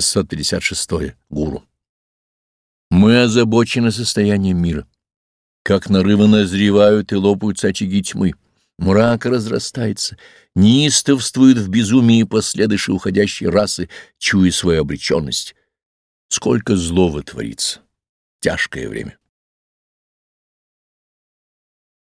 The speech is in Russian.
656. Гуру. Мы озабочены состоянием мира. Как нарывы назревают и лопаются очаги тьмы. Мрак разрастается, неистовствует в безумии последующей уходящей расы, чуя свою обреченность. Сколько злого творится. Тяжкое время.